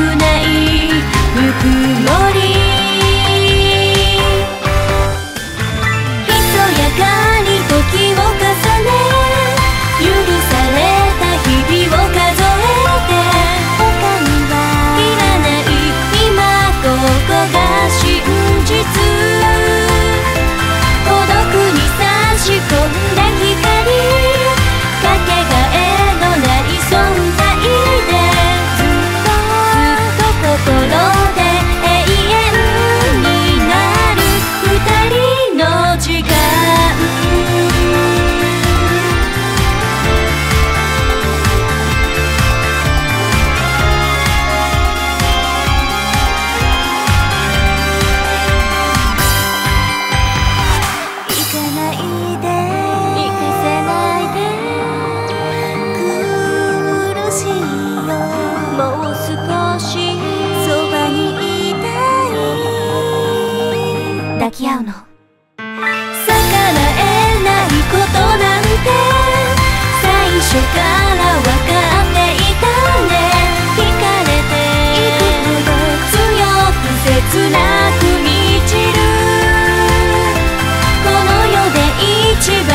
ない。くも抱き合うの逆らえないことなんて最初から分かっていたね惹かれていくほど強く切なく満ちるこの世で一番